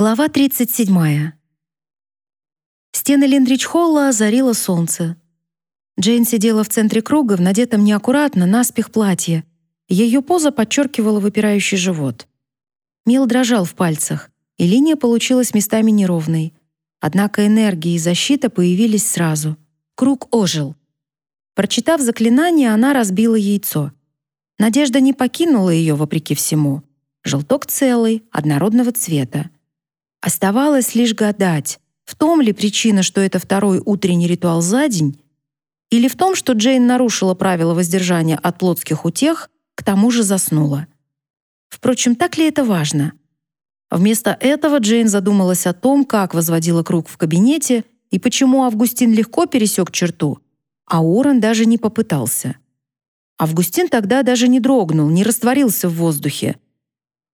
Глава 37. Стены Линдрич-холла озарило солнце. Джейн сидела в центре круга в надетом неаккуратно наспех платье. Ее поза подчеркивала выпирающий живот. Мел дрожал в пальцах, и линия получилась местами неровной. Однако энергия и защита появились сразу. Круг ожил. Прочитав заклинание, она разбила яйцо. Надежда не покинула ее вопреки всему. Желток целый, однородного цвета. Оставалось лишь гадать, в том ли причина, что это второй утренний ритуал за день, или в том, что Джейн нарушила правила воздержания от плотских утех, к тому же заснула. Впрочем, так ли это важно? Вместо этого Джейн задумалась о том, как возводила круг в кабинете и почему Августин легко пересек черту, а Уоррен даже не попытался. Августин тогда даже не дрогнул, не растворился в воздухе.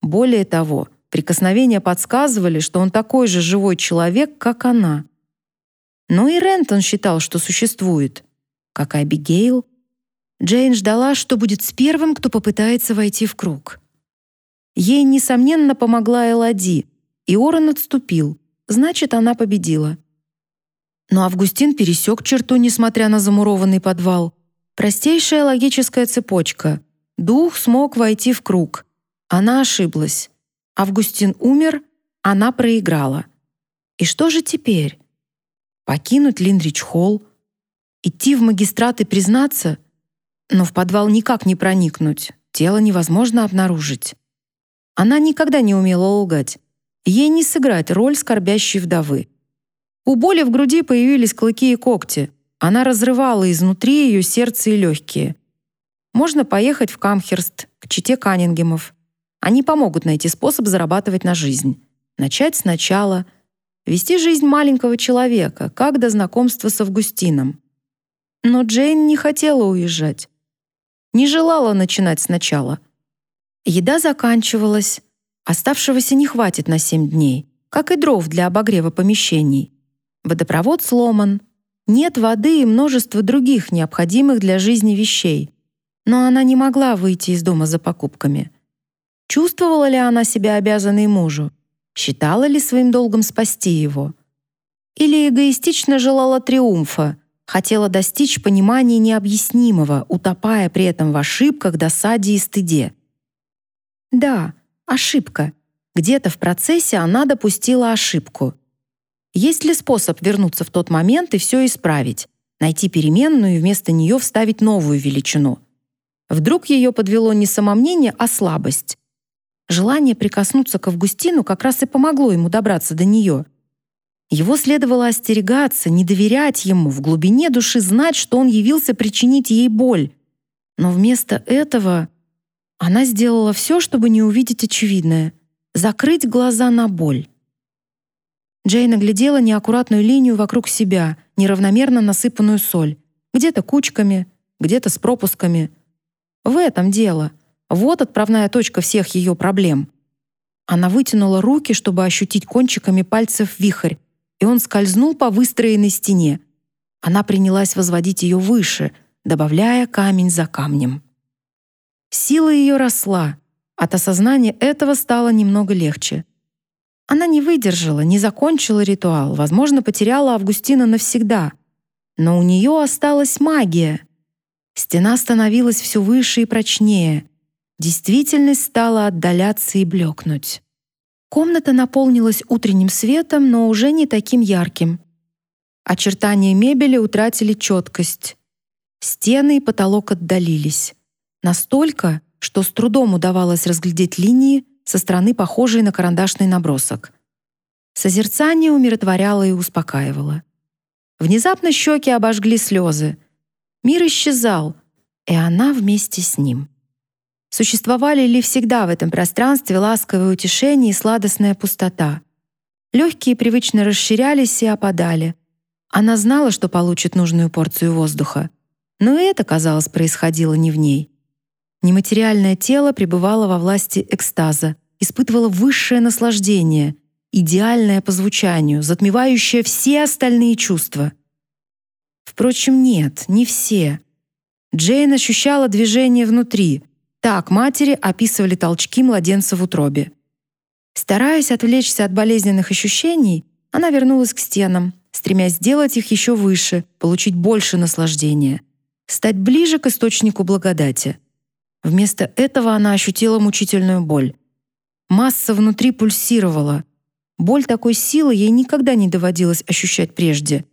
Более того, Прикосновения подсказывали, что он такой же живой человек, как она. Но и Рентон считал, что существует, как и Абигейл. Джейн ждала, что будет с первым, кто попытается войти в круг. Ей, несомненно, помогла Элоди, и Орен отступил, значит, она победила. Но Августин пересек черту, несмотря на замурованный подвал. Простейшая логическая цепочка. Дух смог войти в круг. Она ошиблась. Августин умер, она проиграла. И что же теперь? Покинуть Линдрич-холл? Идти в магистрат и признаться? Но в подвал никак не проникнуть, тело невозможно обнаружить. Она никогда не умела лгать. Ей не сыграть роль скорбящей вдовы. У боли в груди появились клыки и когти. Она разрывала изнутри ее сердце и легкие. Можно поехать в Камхерст, к чите Каннингемов. Они помогут найти способ зарабатывать на жизнь. Начать сначала. Вести жизнь маленького человека, как до знакомства с Августином. Но Джейн не хотела уезжать. Не желала начинать сначала. Еда заканчивалась. Оставшегося не хватит на семь дней, как и дров для обогрева помещений. Водопровод сломан. Нет воды и множество других необходимых для жизни вещей. Но она не могла выйти из дома за покупками. Чувствовала ли она себя обязанной мужу? Считала ли своим долгом спасти его? Или эгоистично желала триумфа, хотела достичь понимания необъяснимого, утопая при этом в ошибках, досаде и стыде? Да, ошибка. Где-то в процессе она допустила ошибку. Есть ли способ вернуться в тот момент и все исправить? Найти переменную и вместо нее вставить новую величину? Вдруг ее подвело не самомнение, а слабость? Желание прикоснуться к Августину как раз и помогло ему добраться до нее. Его следовало остерегаться, не доверять ему, в глубине души знать, что он явился причинить ей боль. Но вместо этого она сделала все, чтобы не увидеть очевидное — закрыть глаза на боль. Джейн оглядела неаккуратную линию вокруг себя, неравномерно насыпанную соль, где-то кучками, где-то с пропусками. В этом дело — вот отправная точка всех ее проблем. Она вытянула руки, чтобы ощутить кончиками пальцев вихрь, и он скользнул по выстроенной стене. Она принялась возводить ее выше, добавляя камень за камнем. Сила ее росла. От осознания этого стало немного легче. Она не выдержала, не закончила ритуал, возможно, потеряла Августина навсегда. Но у нее осталась магия. Стена становилась все выше и прочнее — Действительность стала отдаляться и блекнуть. Комната наполнилась утренним светом, но уже не таким ярким. Очертания мебели утратили четкость. Стены и потолок отдалились. Настолько, что с трудом удавалось разглядеть линии со стороны, похожие на карандашный набросок. Созерцание умиротворяло и успокаивало. Внезапно щеки обожгли слезы. Мир исчезал, и она вместе с ним. Существовали ли всегда в этом пространстве ласковое утешение и сладостная пустота? Легкие привычно расширялись и опадали. Она знала, что получит нужную порцию воздуха. Но и это, казалось, происходило не в ней. Нематериальное тело пребывало во власти экстаза, испытывало высшее наслаждение, идеальное по звучанию, затмевающее все остальные чувства. Впрочем, нет, не все. Джейн ощущала движение внутри — так матери описывали толчки младенца в утробе. Стараясь отвлечься от болезненных ощущений, она вернулась к стенам, стремясь сделать их еще выше, получить больше наслаждения, стать ближе к источнику благодати. Вместо этого она ощутила мучительную боль. Масса внутри пульсировала. Боль такой силы ей никогда не доводилось ощущать прежде.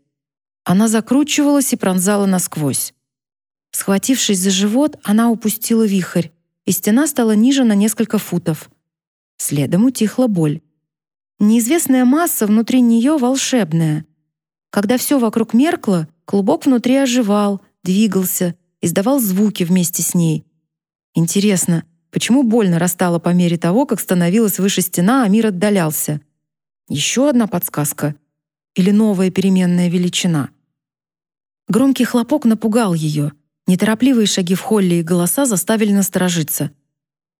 Она закручивалась и пронзала насквозь. Схватившись за живот, она упустила вихрь, и стена стала ниже на несколько футов. Следом утихла боль. Неизвестная масса внутри нее волшебная. Когда все вокруг меркло, клубок внутри оживал, двигался, издавал звуки вместе с ней. Интересно, почему боль нарастала по мере того, как становилась выше стена, а мир отдалялся? Еще одна подсказка или новая переменная величина? Громкий хлопок напугал ее. Неторопливые шаги в холле и голоса заставили насторожиться.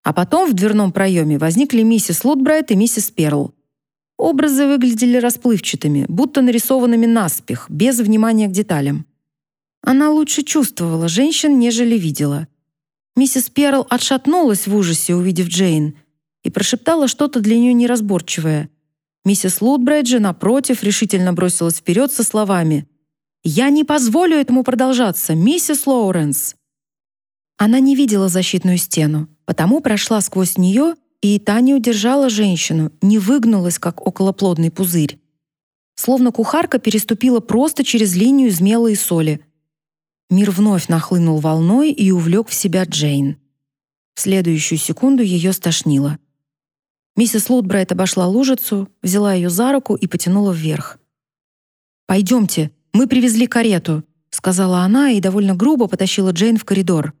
А потом в дверном проеме возникли миссис Лутбрайт и миссис Перл. Образы выглядели расплывчатыми, будто нарисованными наспех, без внимания к деталям. Она лучше чувствовала женщин, нежели видела. Миссис Перл отшатнулась в ужасе, увидев Джейн, и прошептала что-то для нее неразборчивое. Миссис Лутбрайт же, напротив, решительно бросилась вперед со словами «Я не позволю этому продолжаться, миссис Лоуренс!» Она не видела защитную стену, потому прошла сквозь нее, и та не удержала женщину, не выгнулась, как околоплодный пузырь. Словно кухарка переступила просто через линию из мела и соли. Мир вновь нахлынул волной и увлек в себя Джейн. В следующую секунду ее стошнило. Миссис Лутбрайт обошла лужицу, взяла ее за руку и потянула вверх. «Пойдемте, мы привезли карету», — сказала она и довольно грубо потащила Джейн в коридор.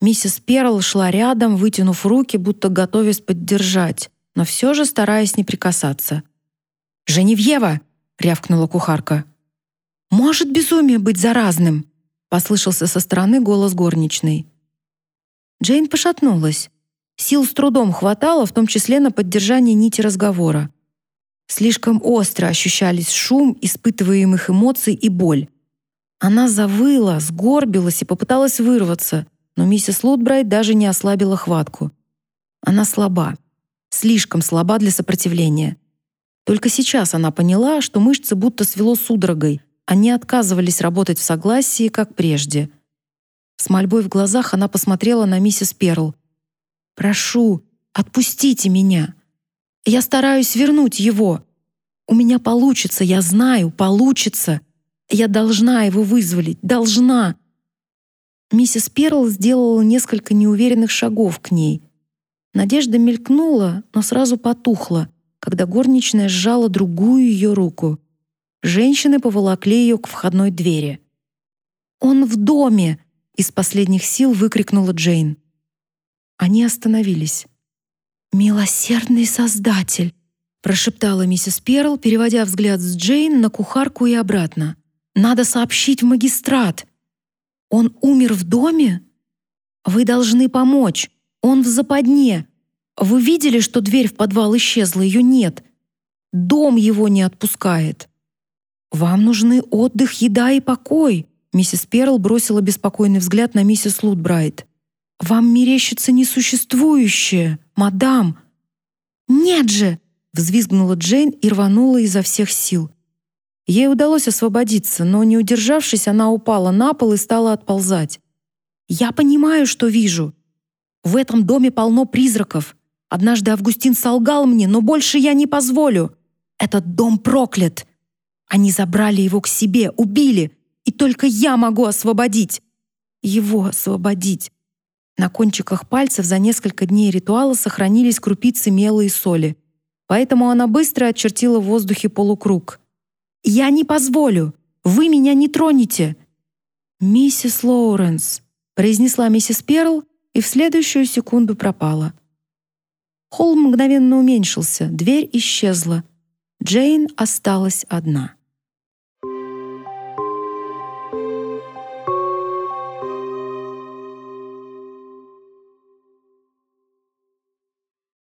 Миссис Перл шла рядом, вытянув руки, будто готовясь поддержать, но все же стараясь не прикасаться. «Женевьева!» — рявкнула кухарка. «Может безумие быть заразным?» — послышался со стороны голос горничной. Джейн пошатнулась. Сил с трудом хватало, в том числе на поддержание нити разговора. Слишком остро ощущались шум испытываемых эмоций и боль. Она завыла, сгорбилась и попыталась вырваться, но миссис Лутбрайт даже не ослабила хватку. Она слаба, слишком слаба для сопротивления. Только сейчас она поняла, что мышцы будто свело судорогой, они отказывались работать в согласии, как прежде. С мольбой в глазах она посмотрела на миссис Перл. «Прошу, отпустите меня. Я стараюсь вернуть его. У меня получится, я знаю, получится. Я должна его вызволить, должна. Миссис Перл сделала несколько неуверенных шагов к ней. Надежда мелькнула, но сразу потухла, когда горничная сжала другую ее руку. Женщины поволокли ее к входной двери. «Он в доме!» — из последних сил выкрикнула Джейн. Они остановились. «Милосердный Создатель!» — прошептала миссис Перл, переводя взгляд с Джейн на кухарку и обратно. «Надо сообщить в магистрат!» Он умер в доме? Вы должны помочь. Он в западне. Вы видели, что дверь в подвал исчезла, ее нет. Дом его не отпускает. Вам нужны отдых, еда и покой. Миссис Перл бросила беспокойный взгляд на миссис Лутбрайт. Вам мерещится несуществующее, мадам. Нет же, взвизгнула Джейн и рванула изо всех сил. Ей удалось освободиться, но, не удержавшись, она упала на пол и стала отползать. «Я понимаю, что вижу. В этом доме полно призраков. Однажды Августин солгал мне, но больше я не позволю. Этот дом проклят. Они забрали его к себе, убили, и только я могу освободить. Его освободить». На кончиках пальцев за несколько дней ритуала сохранились крупицы мела и соли. Поэтому она быстро очертила в воздухе полукруг — я не позволю! Вы меня не тронете!» «Миссис Лоуренс», — произнесла миссис Перл и в следующую секунду пропала. Холл мгновенно уменьшился, дверь исчезла. Джейн осталась одна.